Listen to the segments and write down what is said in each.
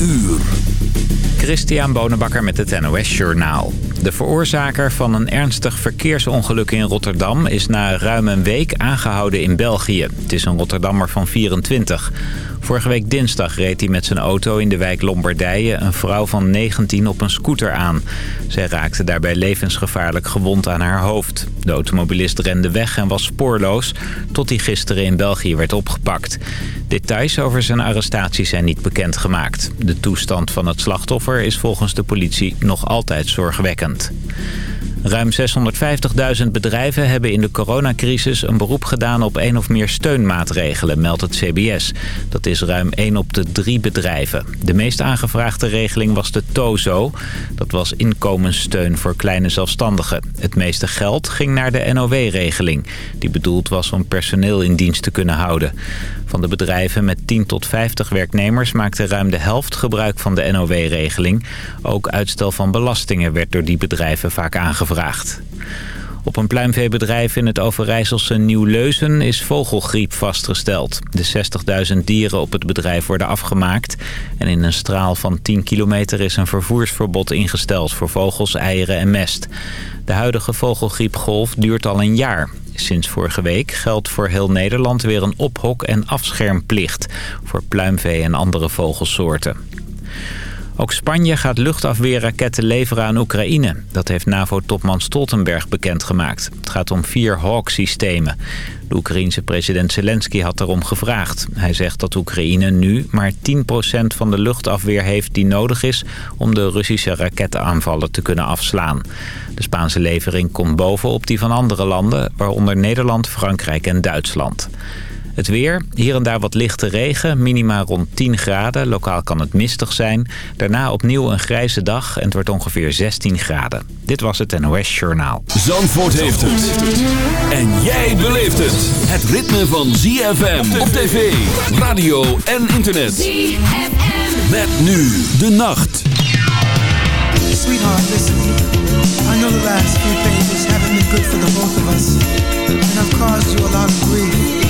uur. Christian Bonenbakker met het NOS Journaal. De veroorzaker van een ernstig verkeersongeluk in Rotterdam... is na ruim een week aangehouden in België. Het is een Rotterdammer van 24. Vorige week dinsdag reed hij met zijn auto in de wijk Lombardije... een vrouw van 19 op een scooter aan. Zij raakte daarbij levensgevaarlijk gewond aan haar hoofd. De automobilist rende weg en was spoorloos... tot hij gisteren in België werd opgepakt. Details over zijn arrestatie zijn niet bekendgemaakt. De toestand van het slachtoffer is volgens de politie nog altijd zorgwekkend. Ruim 650.000 bedrijven hebben in de coronacrisis een beroep gedaan op één of meer steunmaatregelen, meldt het CBS. Dat is ruim 1 op de drie bedrijven. De meest aangevraagde regeling was de TOZO. Dat was inkomenssteun voor kleine zelfstandigen. Het meeste geld ging naar de NOW-regeling, die bedoeld was om personeel in dienst te kunnen houden. Van de bedrijven met 10 tot 50 werknemers maakte ruim de helft gebruik van de NOW-regeling. Ook uitstel van belastingen werd door die bedrijven vaak aangevraagd. Op een pluimveebedrijf in het Overijsselse Nieuw-Leuzen is vogelgriep vastgesteld. De 60.000 dieren op het bedrijf worden afgemaakt. En in een straal van 10 kilometer is een vervoersverbod ingesteld voor vogels, eieren en mest. De huidige vogelgriepgolf duurt al een jaar. Sinds vorige week geldt voor heel Nederland weer een ophok- en afschermplicht... voor pluimvee en andere vogelsoorten. Ook Spanje gaat luchtafweerraketten leveren aan Oekraïne. Dat heeft NAVO-topman Stoltenberg bekendgemaakt. Het gaat om vier Hawk-systemen. De Oekraïense president Zelensky had erom gevraagd. Hij zegt dat Oekraïne nu maar 10% van de luchtafweer heeft die nodig is... om de Russische rakettenaanvallen te kunnen afslaan. De Spaanse levering komt bovenop die van andere landen... waaronder Nederland, Frankrijk en Duitsland. Het weer, hier en daar wat lichte regen, minima rond 10 graden. Lokaal kan het mistig zijn. Daarna opnieuw een grijze dag en het wordt ongeveer 16 graden. Dit was het NOS Journaal. Zandvoort heeft het. En jij beleeft het. Het ritme van ZFM op tv, radio en internet. ZFM. Met nu de nacht. Sweetheart, listen. I know the last few pages haven't been good for the both of us. And I've caused you a lot of grief.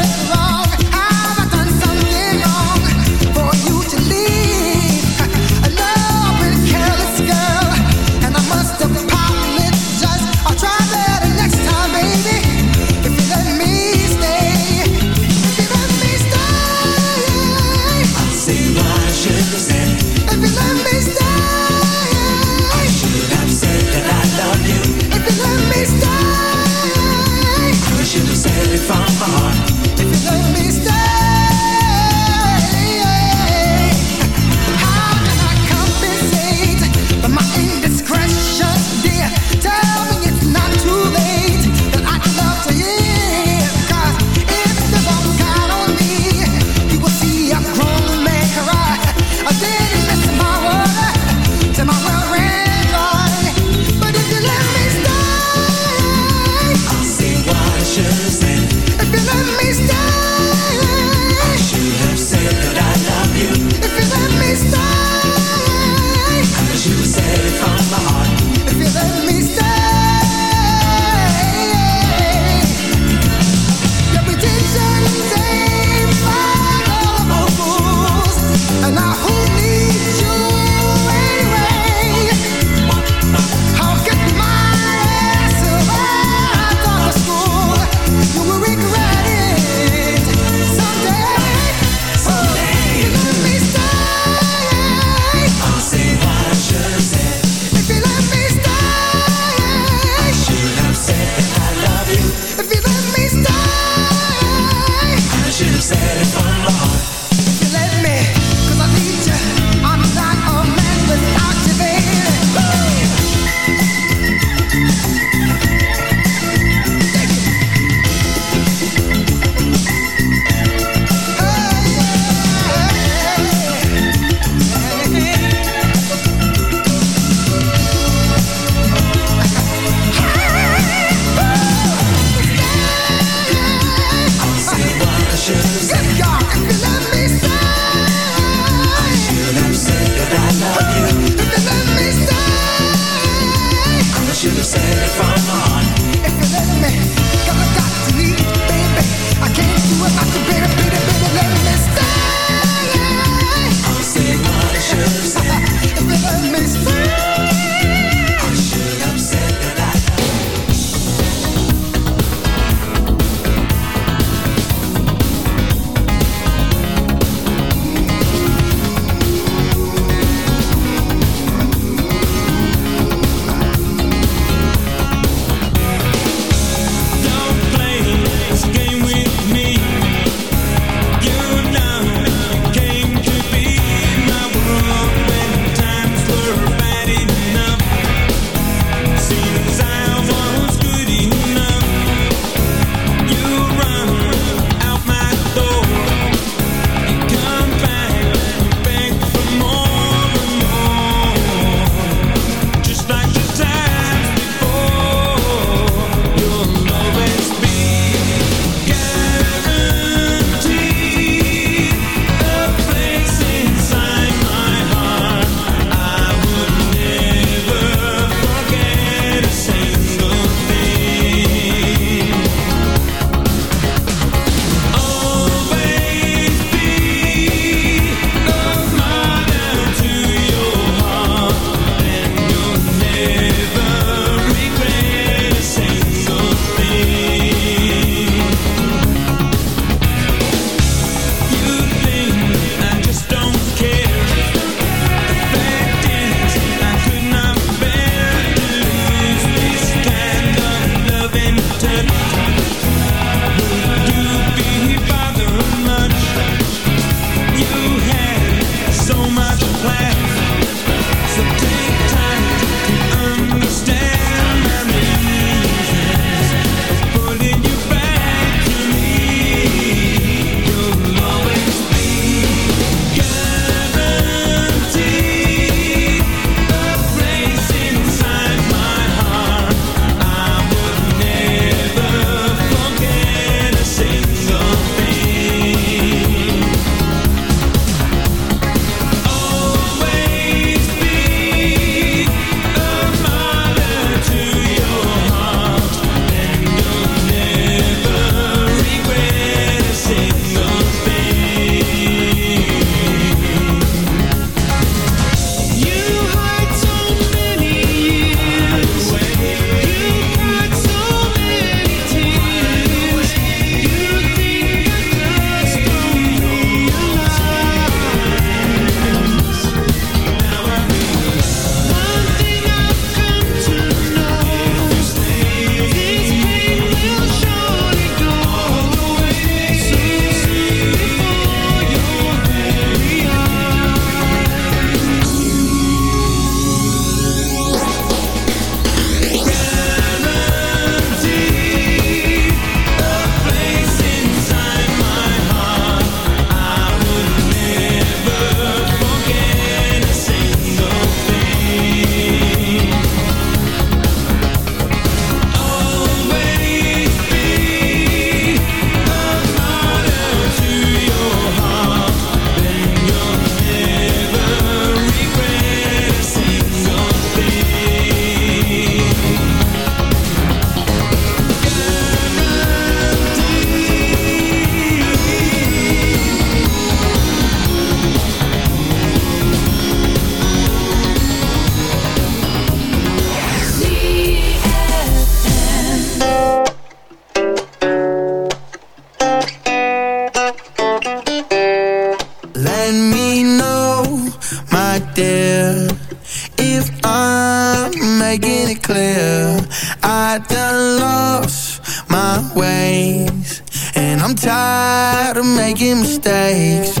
tired of making mistakes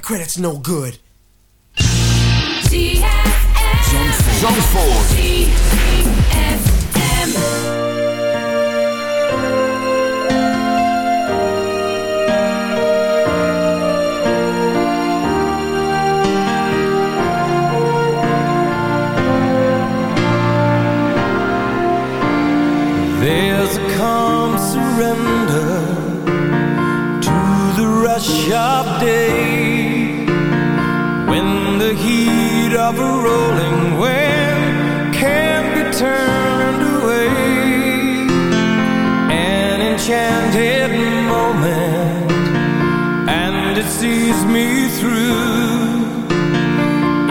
that credit's no good. Zandvoort. Zandvoort. There's a calm surrender to the rush of day of a rolling wind can't be turned away. An enchanted moment, and it sees me through.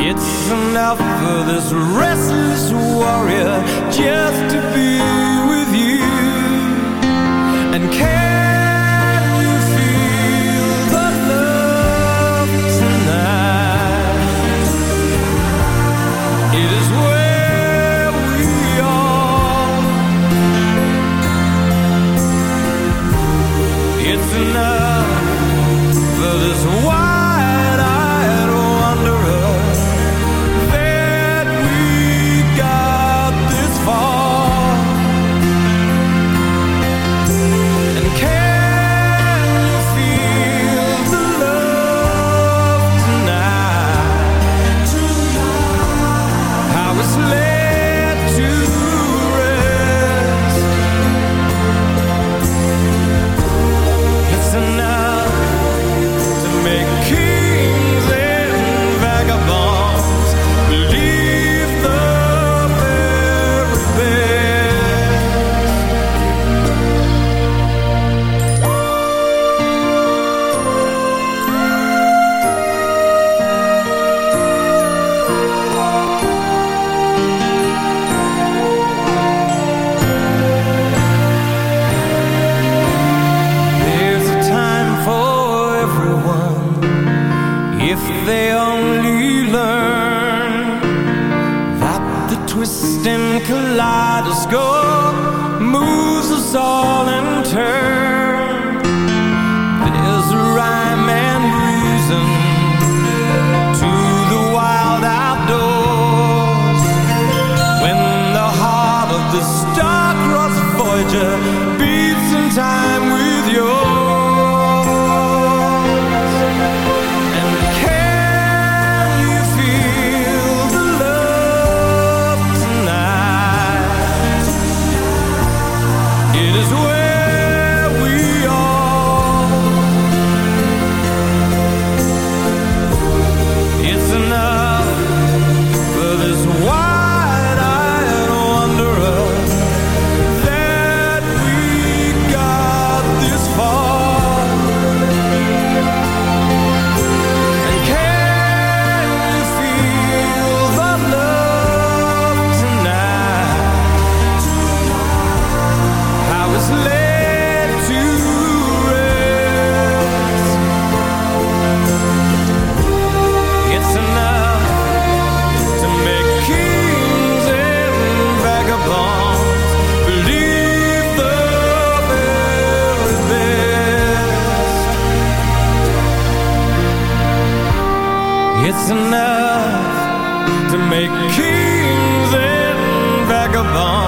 It's enough for this restless warrior just to be. It's enough to make kings and vagabonds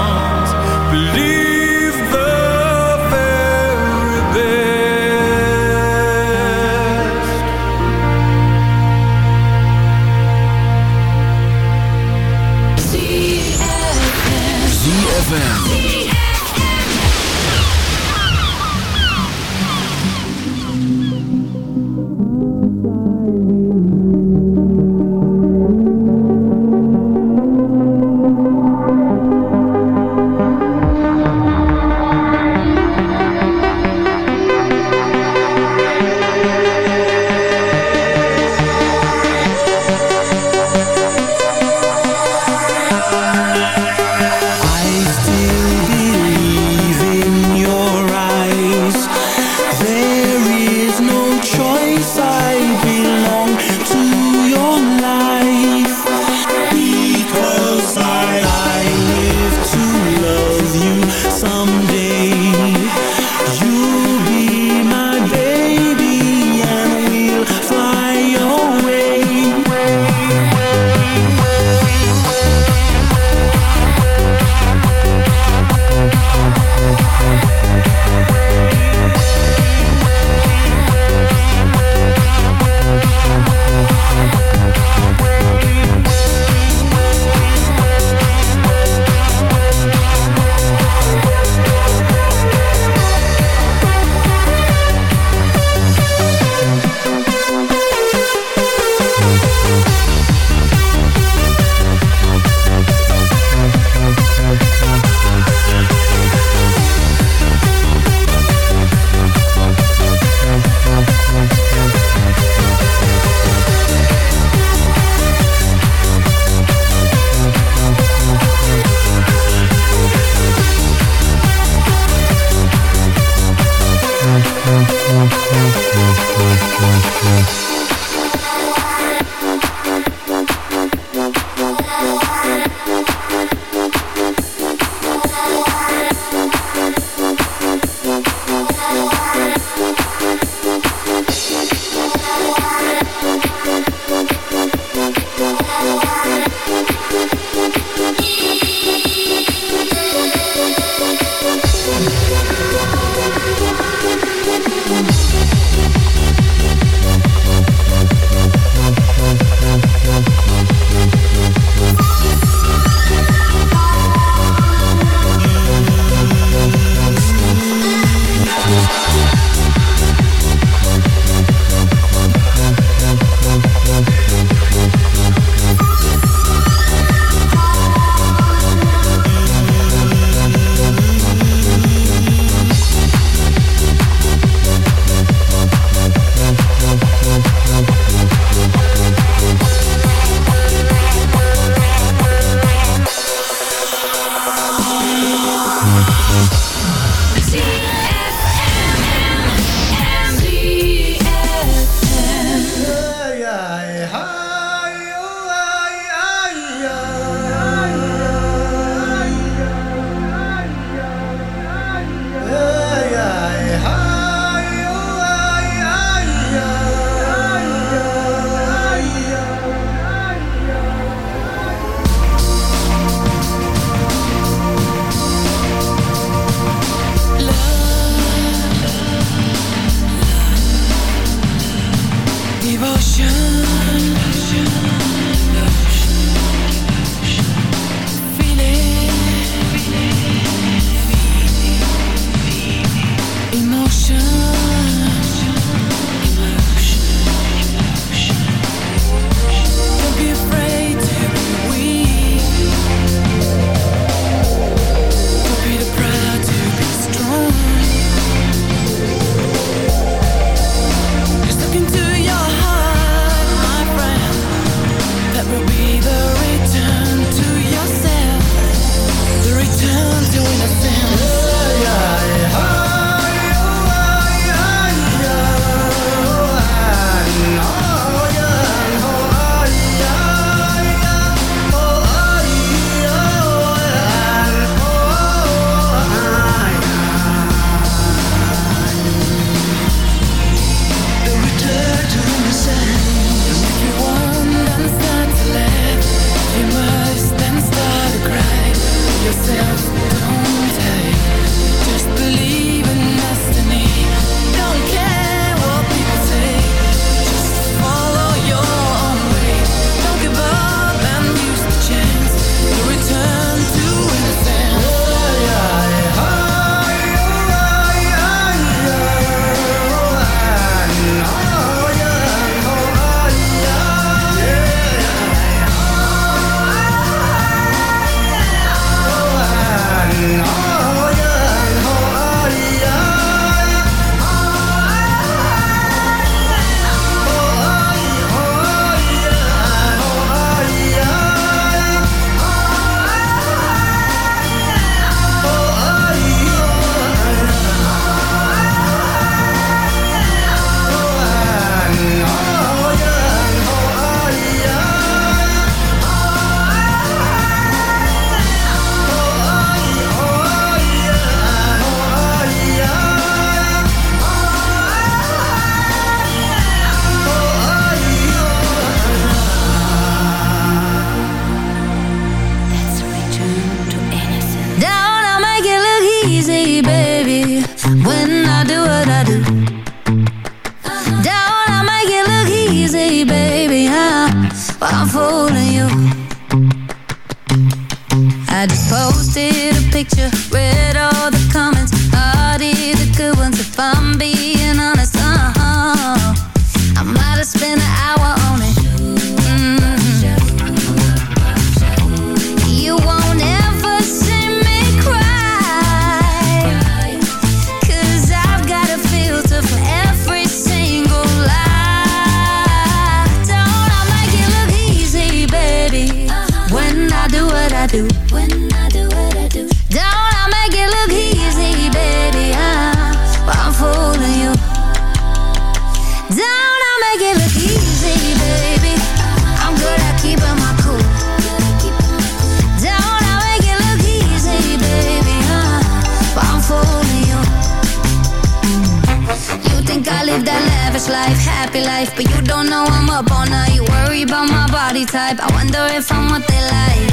don't know I'm up all night. Worry about my body type. I wonder if I'm what they like.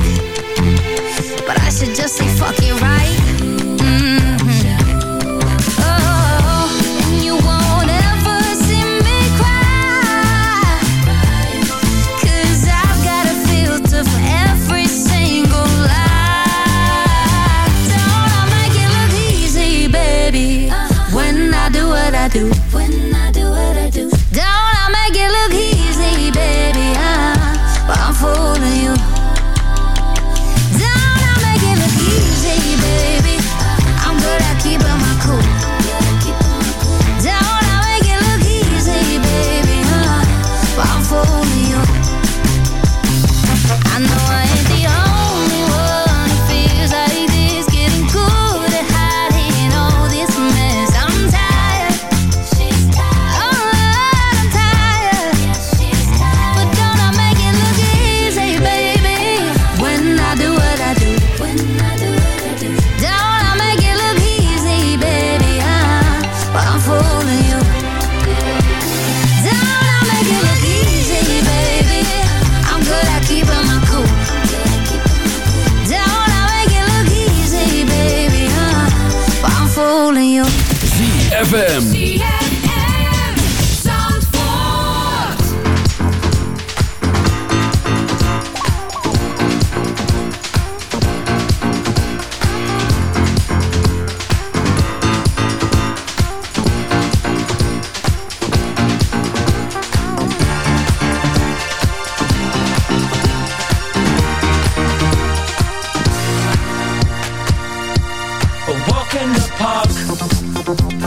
But I should just say fuck it right? Mm-hmm. Oh, and you won't ever see me I've got a filter for every single lie. Don't I make it look easy, baby? Uh-huh. When I do what I do. When I ZFM. walk in the park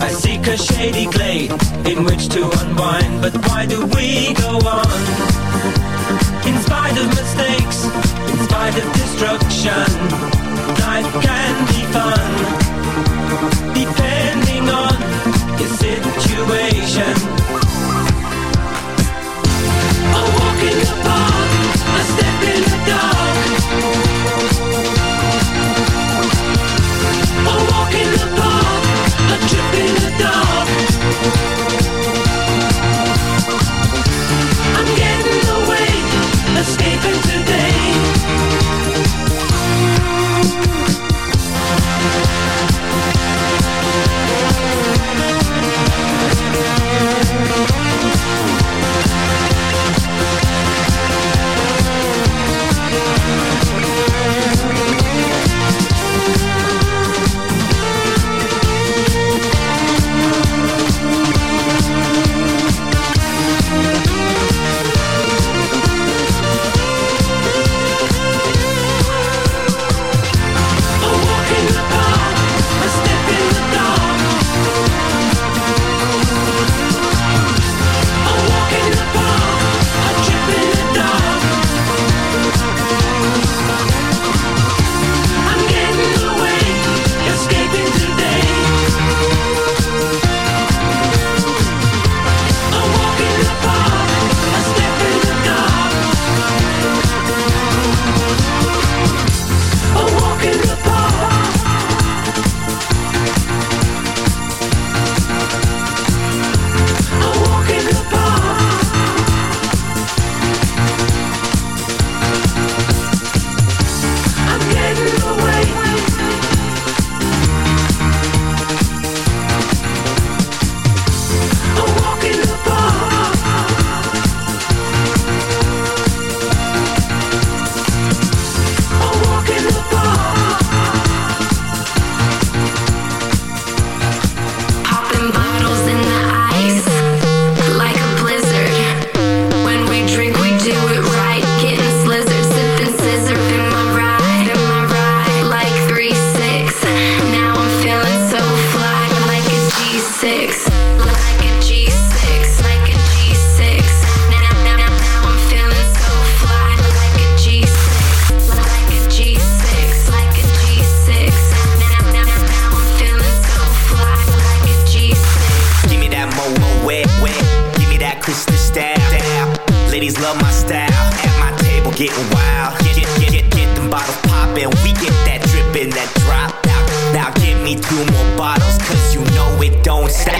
I seek a shady glade in which to unwind But why do we go on? In spite of mistakes, in spite of destruction Life can be fun. Depending on your situation. A walk in the park style.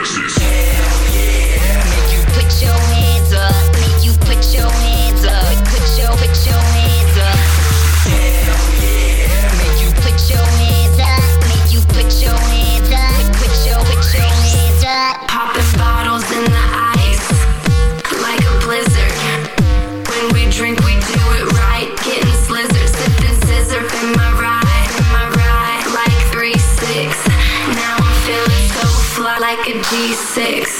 96.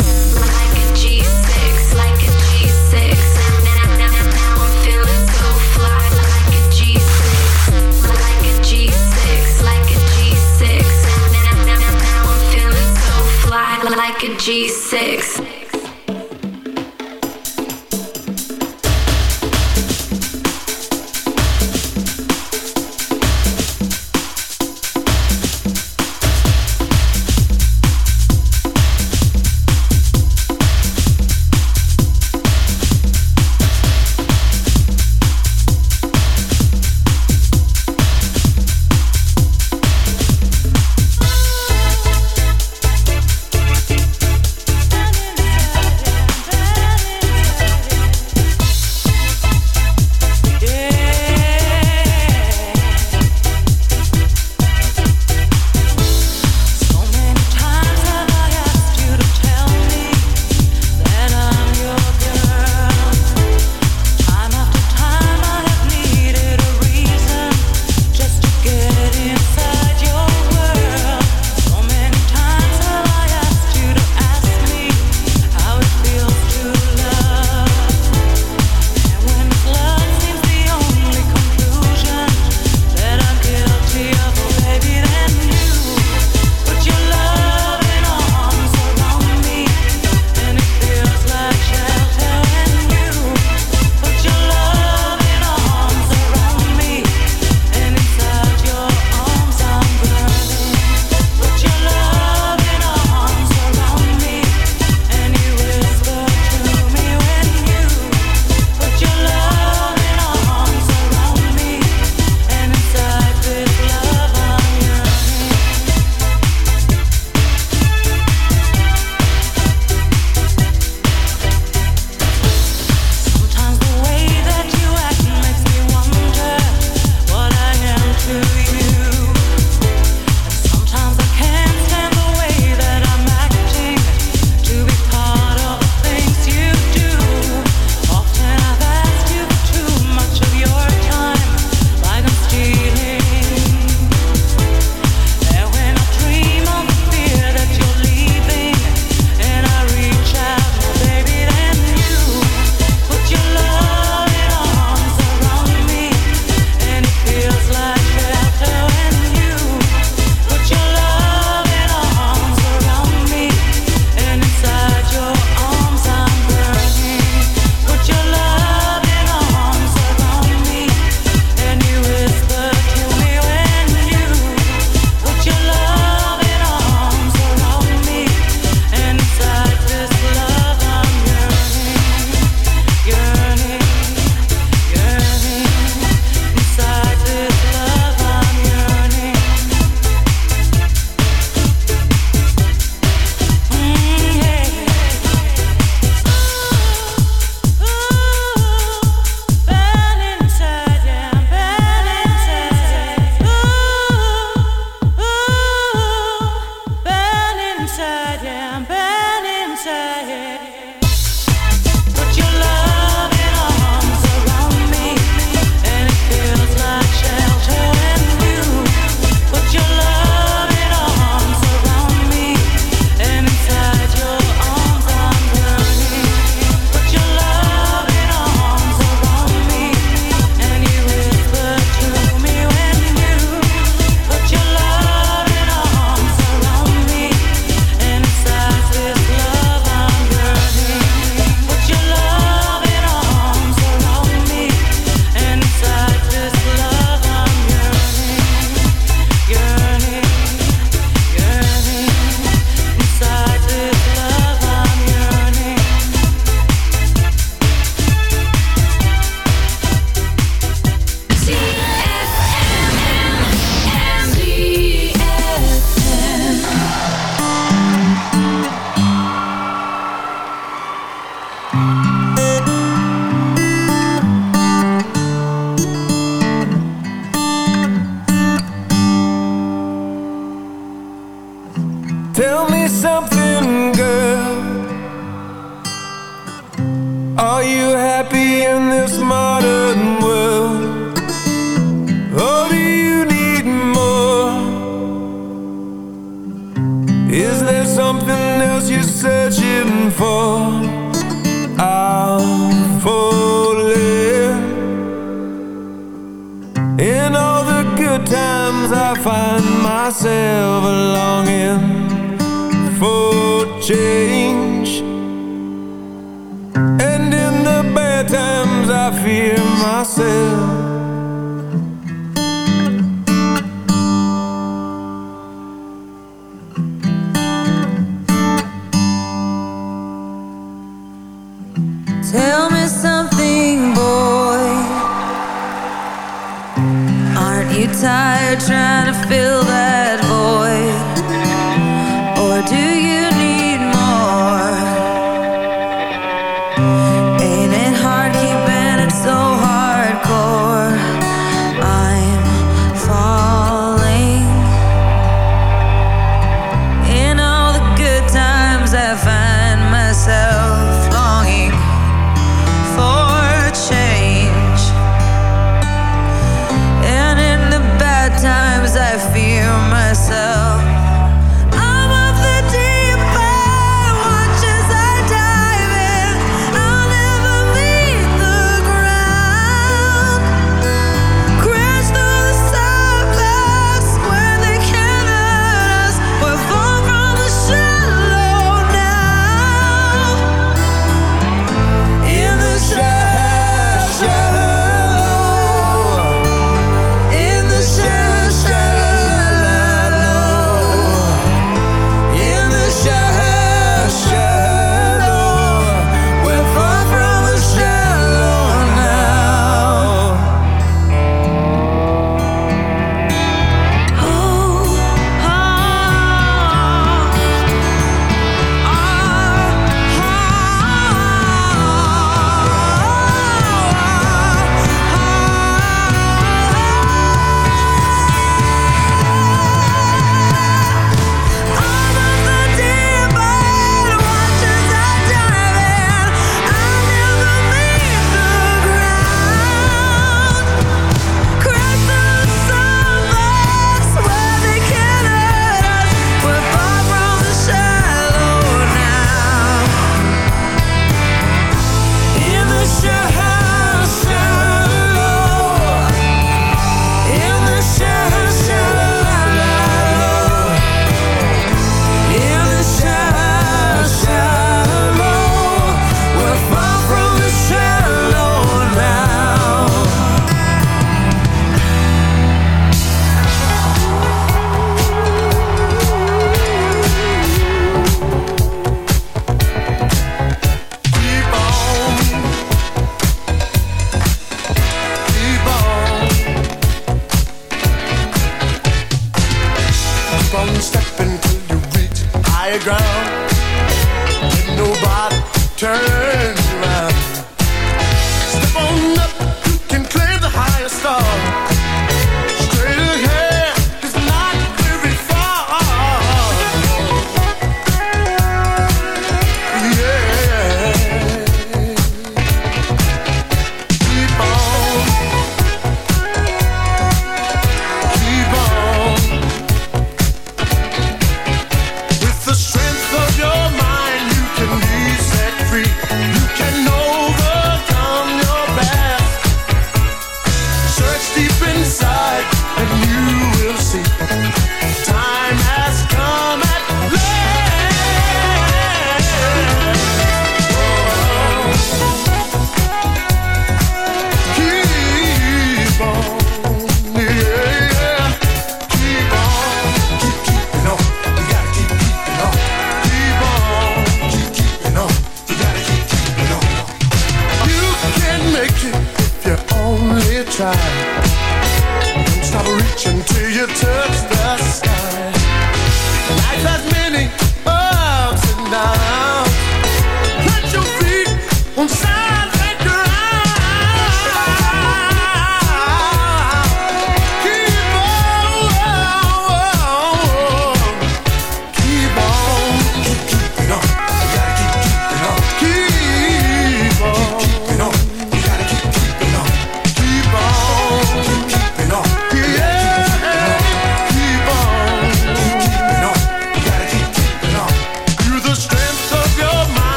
something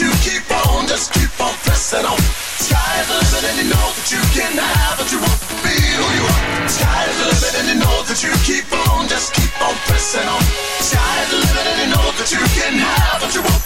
you keep on, just keep on pressing on. Sky's the limit and you know that you can have what you want, be who you are. Sky's the limit and you know that you keep on, just keep on pressing on. Sky's the limit and you know that you can have what you want.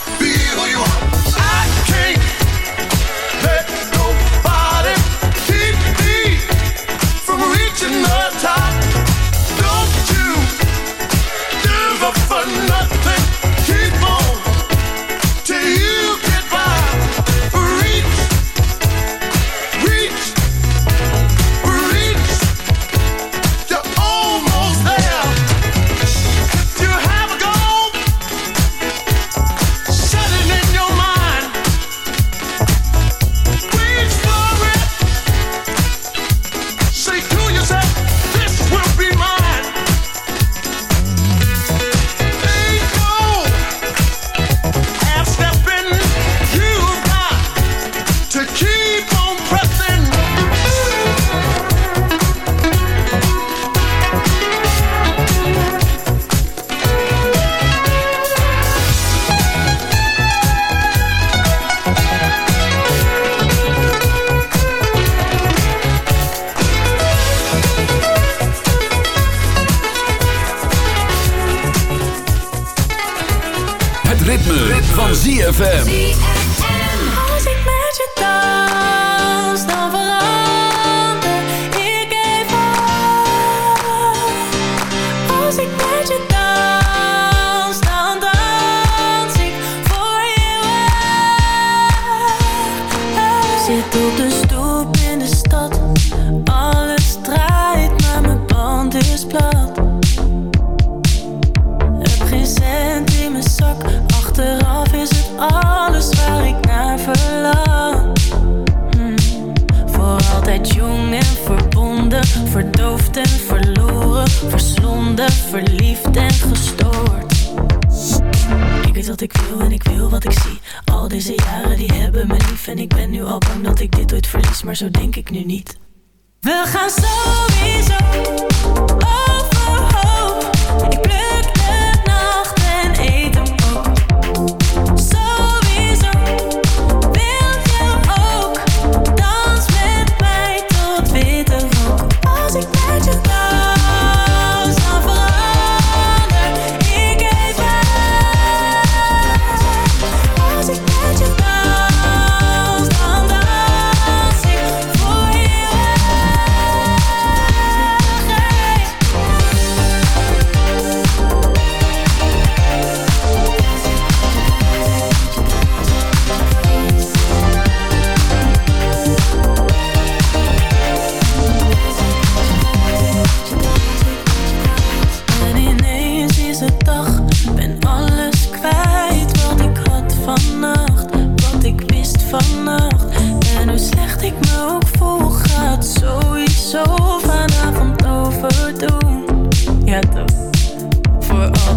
zo denk ik nu niet.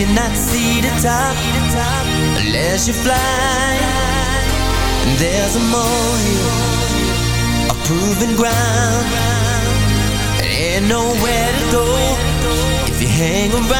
cannot see the top unless you fly. And there's a molehill, a proven ground. Ain't nowhere to go if you hang around.